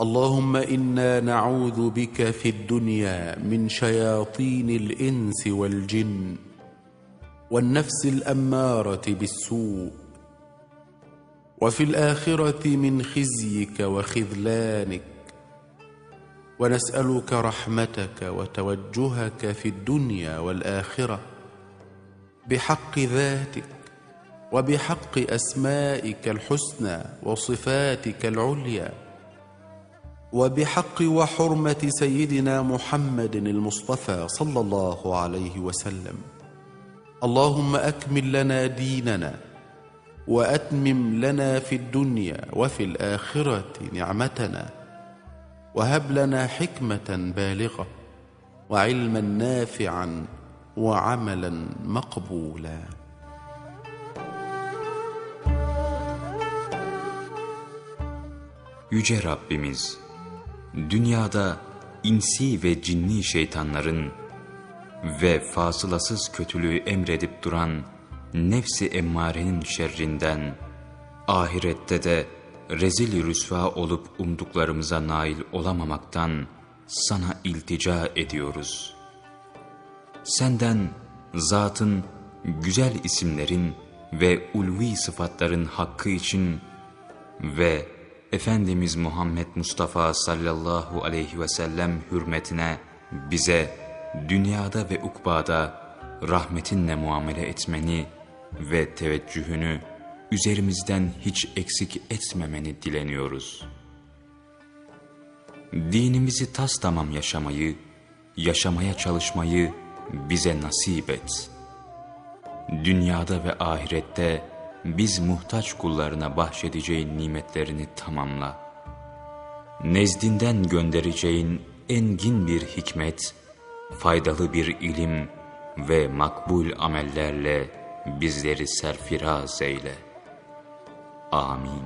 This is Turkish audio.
اللهم إنا نعوذ بك في الدنيا من شياطين الإنس والجن والنفس الأمارة بالسوء وفي الآخرة من خزيك وخذلانك ونسألك رحمتك وتوجهك في الدنيا والآخرة بحق ذاتك وبحق أسمائك الحسنى وصفاتك العليا وبحق وحرمة سيدنا محمد المصطفى صلى الله عليه وسلم. اللهم أكمل لنا ديننا وأتمم لنا في الدنيا وفي الآخرة نعمتنا. وهب لنا حكمة بالغة وعلما نافعا وعملا مقبولا. Yüce Rabbimiz, dünyada insi ve cinni şeytanların ve fasılasız kötülüğü emredip duran nefsi emmarenin şerrinden, ahirette de rezil rüsva olup umduklarımıza nail olamamaktan sana iltica ediyoruz. Senden zatın, güzel isimlerin ve ulvi sıfatların hakkı için ve Efendimiz Muhammed Mustafa sallallahu aleyhi ve sellem hürmetine bize dünyada ve ukbada rahmetinle muamele etmeni ve teveccühünü üzerimizden hiç eksik etmemeni dileniyoruz. Dinimizi tas tamam yaşamayı, yaşamaya çalışmayı bize nasip et. Dünyada ve ahirette biz muhtaç kullarına bahşedeceğin nimetlerini tamamla. Nezdinden göndereceğin engin bir hikmet, faydalı bir ilim ve makbul amellerle bizleri serfiraz eyle. Amin.